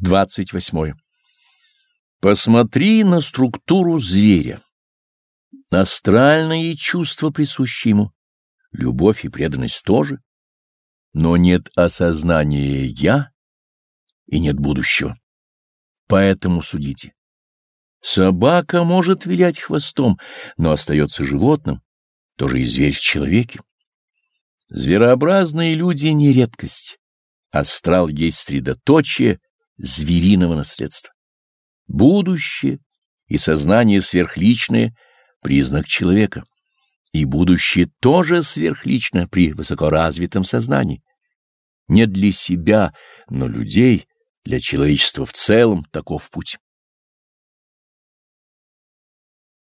28. Посмотри на структуру зверя. Астральные чувства присущи ему, любовь и преданность тоже, но нет осознания «я» и нет будущего. Поэтому судите. Собака может вилять хвостом, но остается животным, тоже и зверь в человеке. Зверообразные люди не редкость. Астрал есть средоточие звериного наследства. Будущее и сознание сверхличное — признак человека. И будущее тоже сверхлично при высокоразвитом сознании. Не для себя, но людей, для человечества в целом таков путь.